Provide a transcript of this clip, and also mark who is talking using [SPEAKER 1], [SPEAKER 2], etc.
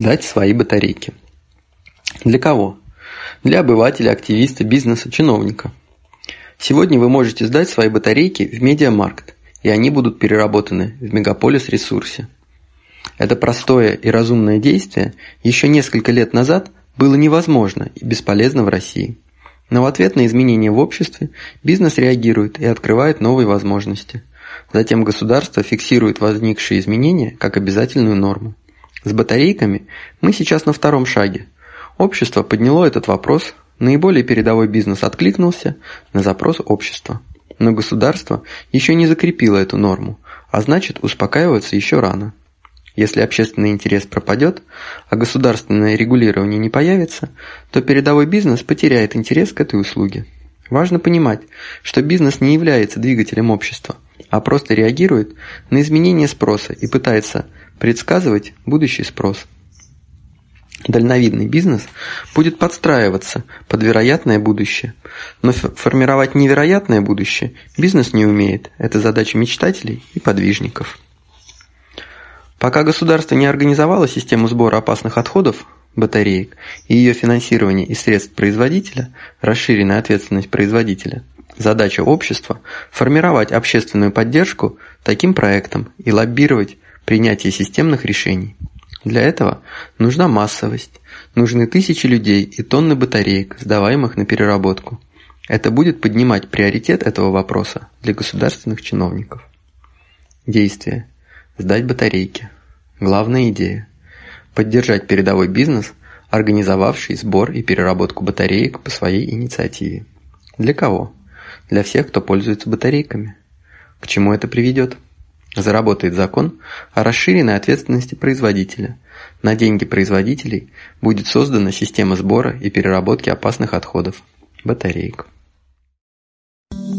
[SPEAKER 1] Дать свои батарейки. Для кого? Для обывателя, активиста, бизнеса, чиновника. Сегодня вы можете сдать свои батарейки в Медиамаркт, и они будут переработаны в Мегаполис ресурсе. Это простое и разумное действие еще несколько лет назад было невозможно и бесполезно в России. Но в ответ на изменения в обществе бизнес реагирует и открывает новые возможности. Затем государство фиксирует возникшие изменения как обязательную норму. С батарейками мы сейчас на втором шаге. Общество подняло этот вопрос, наиболее передовой бизнес откликнулся на запрос общества. Но государство еще не закрепило эту норму, а значит успокаиваться еще рано. Если общественный интерес пропадет, а государственное регулирование не появится, то передовой бизнес потеряет интерес к этой услуге. Важно понимать, что бизнес не является двигателем общества, а просто реагирует на изменения спроса и пытается предсказывать будущий спрос. Дальновидный бизнес будет подстраиваться под вероятное будущее, но формировать невероятное будущее бизнес не умеет. Это задача мечтателей и подвижников. Пока государство не организовало систему сбора опасных отходов, батареек, и ее финансирование из средств производителя, расширенная ответственность производителя, задача общества – формировать общественную поддержку таким проектам и лоббировать принятия системных решений. Для этого нужна массовость, нужны тысячи людей и тонны батареек, сдаваемых на переработку. Это будет поднимать приоритет этого вопроса для государственных чиновников. Действие. Сдать батарейки. Главная идея. Поддержать передовой бизнес, организовавший сбор и переработку батареек по своей инициативе. Для кого? Для всех, кто пользуется батарейками. К чему это приведет? Заработает закон о расширенной ответственности производителя. На деньги производителей будет создана система сбора и переработки опасных отходов – батареек.